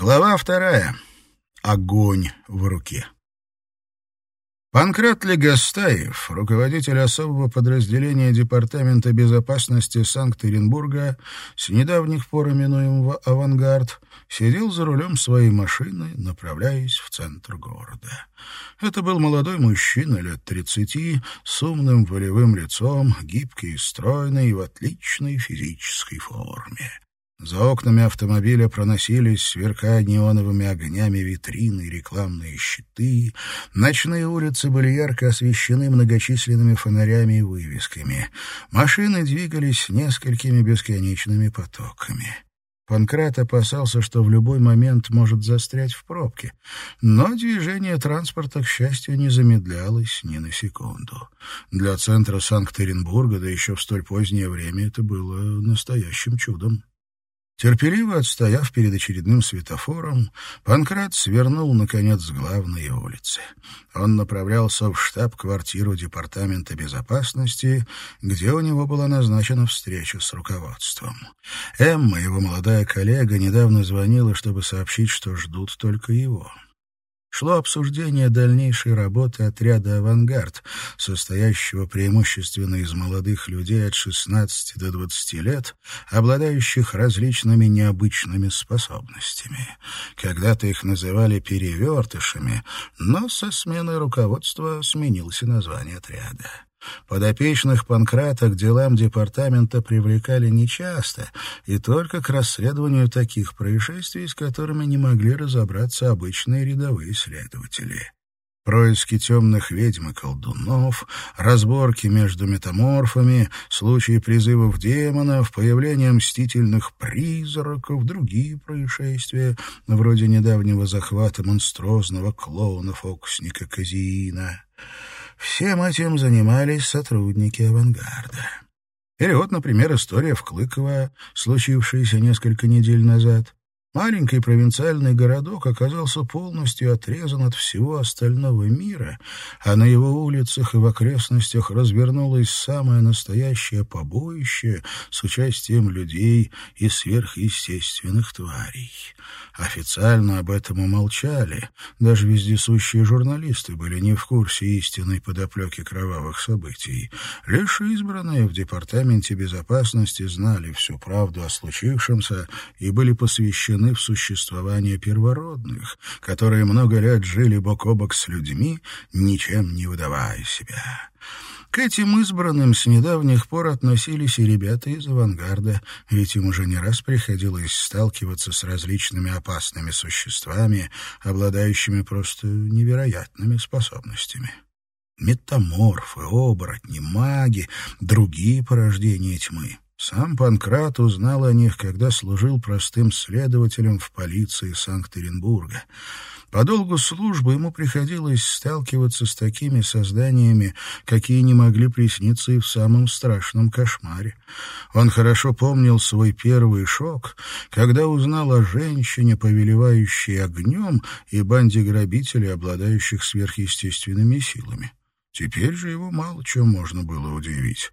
Глава вторая. Огонь в руке. Панкрат Легостаев, руководитель особого подразделения Департамента безопасности Санкт-Петербурга, с недавних пор именуемого «Авангард», сидел за рулем своей машины, направляясь в центр города. Это был молодой мужчина лет тридцати, с умным волевым лицом, гибкий и стройный, в отличной физической форме. За окнами автомобиля проносились, сверкая неоновыми огнями витрины и рекламные щиты. Ночные улицы были ярко освещены многочисленными фонарями и вывесками. Машины двигались несколькими бесконечными потоками. Панкрат опасался, что в любой момент может застрять в пробке, но движение транспорта, к счастью, не замедлялось ни на секунду. Для центра Санкт-Петербурга, да еще в столь позднее время, это было настоящим чудом. Терпеливо отстояв перед очередным светофором, Панкрат свернул, наконец, с главной улицы. Он направлялся в штаб-квартиру Департамента безопасности, где у него была назначена встреча с руководством. Эмма, его молодая коллега, недавно звонила, чтобы сообщить, что ждут только его шло обсуждение дальнейшей работы отряда «Авангард», состоящего преимущественно из молодых людей от 16 до 20 лет, обладающих различными необычными способностями. Когда-то их называли «перевертышами», но со сменой руководства сменился название отряда. Подопечных Панкрата к делам департамента привлекали нечасто и только к расследованию таких происшествий, с которыми не могли разобраться обычные рядовые следователи. Происки темных ведьм и колдунов, разборки между метаморфами, случаи призывов демонов, появление мстительных призраков, другие происшествия, вроде недавнего захвата монструозного клоуна-фокусника Казиина. Всем этим занимались сотрудники авангарда. Или вот, например, история в Клыково, случившаяся несколько недель назад. Маленький провинциальный городок оказался полностью отрезан от всего остального мира, а на его улицах и в окрестностях развернулось самое настоящее побоище с участием людей и сверхъестественных тварей. Официально об этом умолчали, даже вездесущие журналисты были не в курсе истинной подоплеки кровавых событий. Лишь избранные в Департаменте безопасности знали всю правду о случившемся и были посвящены в существование первородных, которые много лет жили бок о бок с людьми, ничем не выдавая себя. К этим избранным с недавних пор относились и ребята из авангарда, ведь им уже не раз приходилось сталкиваться с различными опасными существами, обладающими просто невероятными способностями. Метаморфы, оборотни, маги, другие порождения тьмы. Сам Панкрат узнал о них, когда служил простым следователем в полиции Санкт-Петербурга. По долгу службы ему приходилось сталкиваться с такими созданиями, какие не могли присниться и в самом страшном кошмаре. Он хорошо помнил свой первый шок, когда узнал о женщине, повелевающей огнем, и банде грабителей, обладающих сверхъестественными силами. Теперь же его мало чем можно было удивить.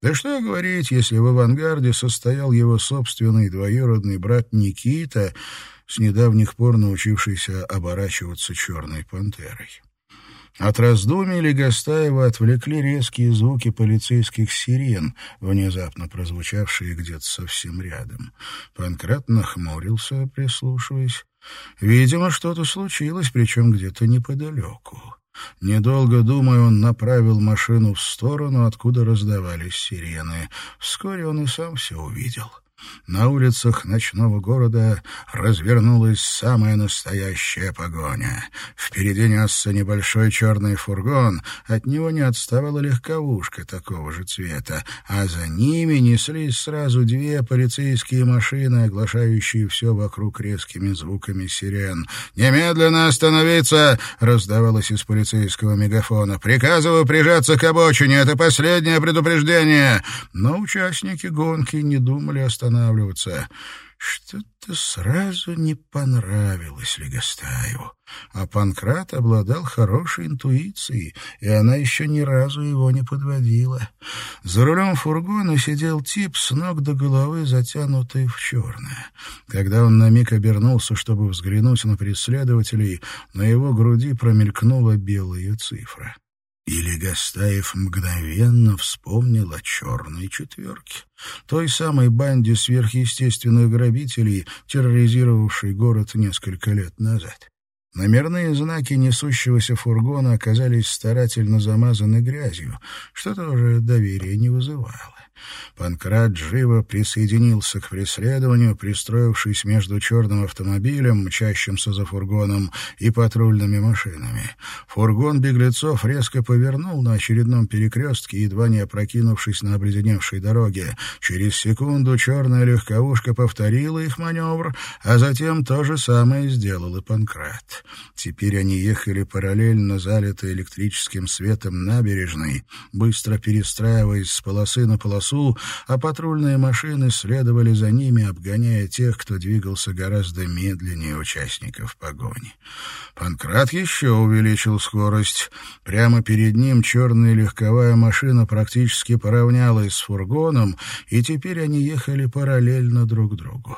Да что говорить, если в авангарде состоял его собственный двоюродный брат Никита, с недавних пор научившийся оборачиваться черной пантерой. От раздумий Легостаева отвлекли резкие звуки полицейских сирен, внезапно прозвучавшие где-то совсем рядом. Панкрат нахмурился, прислушиваясь. Видимо, что-то случилось, причем где-то неподалеку. Недолго думая, он направил машину в сторону, откуда раздавались сирены. Вскоре он и сам все увидел. На улицах ночного города развернулась самая настоящая погоня. Впереди несся небольшой черный фургон, от него не отставала легковушка такого же цвета, а за ними неслись сразу две полицейские машины, оглашающие все вокруг резкими звуками сирен. «Немедленно остановиться!» — раздавалось из полицейского мегафона. «Приказываю прижаться к обочине, это последнее предупреждение!» Но участники гонки не думали остановиться останавливаться. Что-то сразу не понравилось Легостаеву. А Панкрат обладал хорошей интуицией, и она еще ни разу его не подводила. За рулем фургона сидел тип с ног до головы, затянутый в черное. Когда он на миг обернулся, чтобы взглянуть на преследователей, на его груди промелькнула белая цифра. И Легостаев мгновенно вспомнил о черной четверке, той самой банде сверхъестественных грабителей, терроризировавшей город несколько лет назад. Номерные знаки несущегося фургона оказались старательно замазаны грязью, что тоже доверия не вызывало. Панкрат живо присоединился к преследованию, пристроившись между черным автомобилем, мчащимся за фургоном, и патрульными машинами. Фургон беглецов резко повернул на очередном перекрестке, едва не опрокинувшись на обледеневшей дороге. Через секунду черная легковушка повторила их маневр, а затем то же самое сделал и Панкрат. Теперь они ехали параллельно залитой электрическим светом набережной, быстро перестраиваясь с полосы на полосу, лесу, а патрульные машины следовали за ними, обгоняя тех, кто двигался гораздо медленнее участников погони. Панкрат еще увеличил скорость. Прямо перед ним черная легковая машина практически поравнялась с фургоном, и теперь они ехали параллельно друг другу.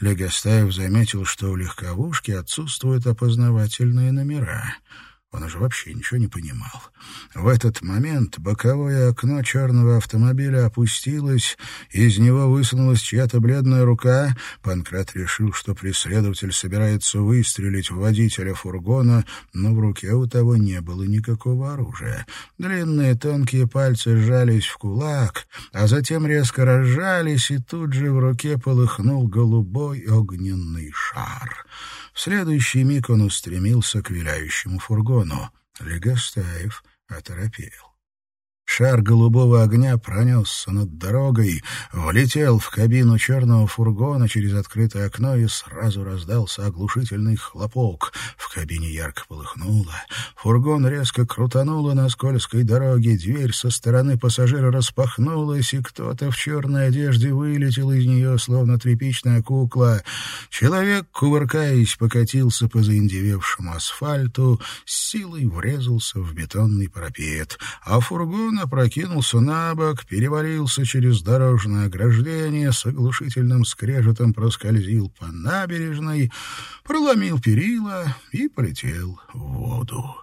Легостаев заметил, что у легковушки отсутствуют опознавательные номера. Он уже вообще ничего не понимал. В этот момент боковое окно черного автомобиля опустилось, из него высунулась чья-то бледная рука. Панкрат решил, что преследователь собирается выстрелить в водителя фургона, но в руке у того не было никакого оружия. Длинные тонкие пальцы сжались в кулак, а затем резко разжались, и тут же в руке полыхнул голубой огненный шар. Следующий миг он устремился к виляющему фургону. Легостаев оторопел. Шар голубого огня пронесся над дорогой, влетел в кабину черного фургона через открытое окно и сразу раздался оглушительный хлопок. В кабине ярко полыхнуло. Фургон резко крутануло на скользкой дороге, дверь со стороны пассажира распахнулась, и кто-то в черной одежде вылетел из нее, словно тряпичная кукла. Человек, кувыркаясь, покатился по заиндевевшему асфальту, силой врезался в бетонный парапет, а фургон опрокинулся на бок, перевалился через дорожное ограждение, с оглушительным скрежетом проскользил по набережной, проломил перила и полетел в воду.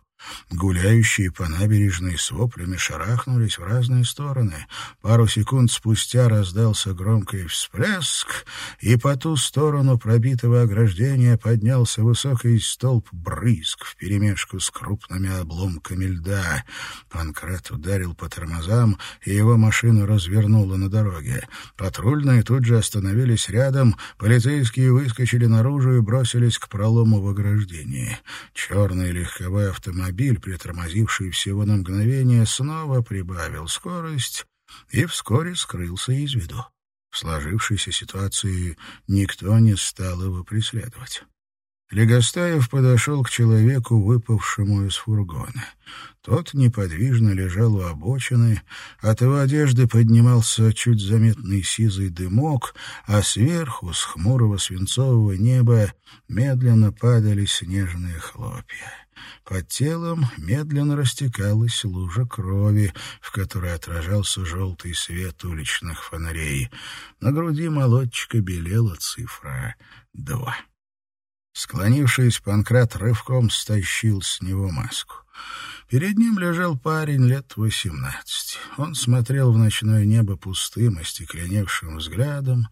Гуляющие по набережной с воплями шарахнулись в разные стороны. Пару секунд спустя раздался громкий всплеск, и по ту сторону пробитого ограждения поднялся высокий столб брызг вперемешку с крупными обломками льда. Панкрат ударил по тормозам, и его машину развернуло на дороге. Патрульные тут же остановились рядом, полицейские выскочили наружу и бросились к пролому в ограждении. Черный легковой автомобиль автомобиль, притормозивший всего на мгновение, снова прибавил скорость и вскоре скрылся из виду. В сложившейся ситуации никто не стал его преследовать. Легостаев подошел к человеку, выпавшему из фургона. Тот неподвижно лежал у обочины, от его одежды поднимался чуть заметный сизый дымок, а сверху, с хмурого свинцового неба, медленно падали снежные хлопья. Под телом медленно растекалась лужа крови, в которой отражался желтый свет уличных фонарей. На груди молодчика белела цифра «два». Склонившись, Панкрат рывком стащил с него маску. Перед ним лежал парень лет восемнадцати. Он смотрел в ночное небо пустым, остекленевшим взглядом,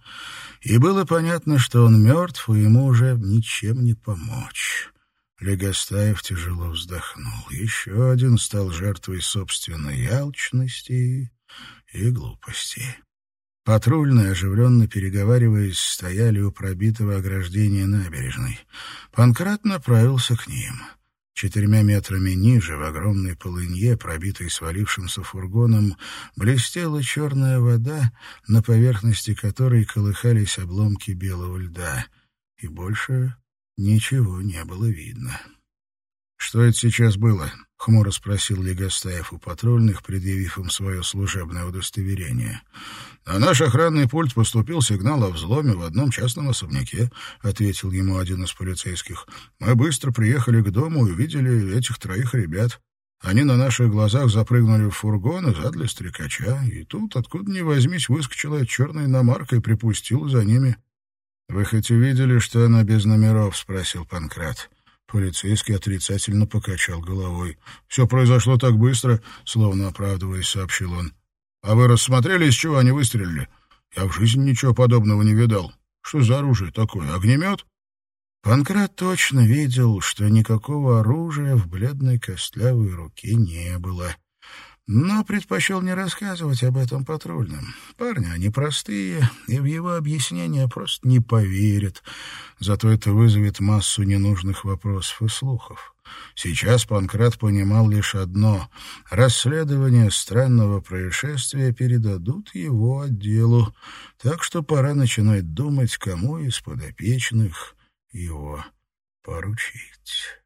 и было понятно, что он мертв, и ему уже ничем не помочь. Легостаев тяжело вздохнул. Еще один стал жертвой собственной алчности и глупости. Патрульные, оживленно переговариваясь, стояли у пробитого ограждения набережной. Панкрат направился к ним. Четырьмя метрами ниже, в огромной полынье, пробитой свалившимся фургоном, блестела черная вода, на поверхности которой колыхались обломки белого льда. И больше Ничего не было видно. «Что это сейчас было?» — хмуро спросил Легостаев у патрульных, предъявив им свое служебное удостоверение. «На наш охранный пульт поступил сигнал о взломе в одном частном особняке», — ответил ему один из полицейских. «Мы быстро приехали к дому и увидели этих троих ребят. Они на наших глазах запрыгнули в фургон и задали стрекача, и тут, откуда ни возьмись, выскочила черная иномарка и припустила за ними. «Вы хоть увидели, что она без номеров?» — спросил Панкрат. Полицейский отрицательно покачал головой. «Все произошло так быстро», — словно оправдываясь, сообщил он. «А вы рассмотрели, из чего они выстрелили? Я в жизни ничего подобного не видал. Что за оружие такое? Огнемет?» Панкрат точно видел, что никакого оружия в бледной костлявой руке не было но предпочел не рассказывать об этом патрульным. Парни, они простые, и в его объяснения просто не поверят. Зато это вызовет массу ненужных вопросов и слухов. Сейчас Панкрат понимал лишь одно — расследование странного происшествия передадут его отделу, так что пора начинать думать, кому из подопечных его поручить.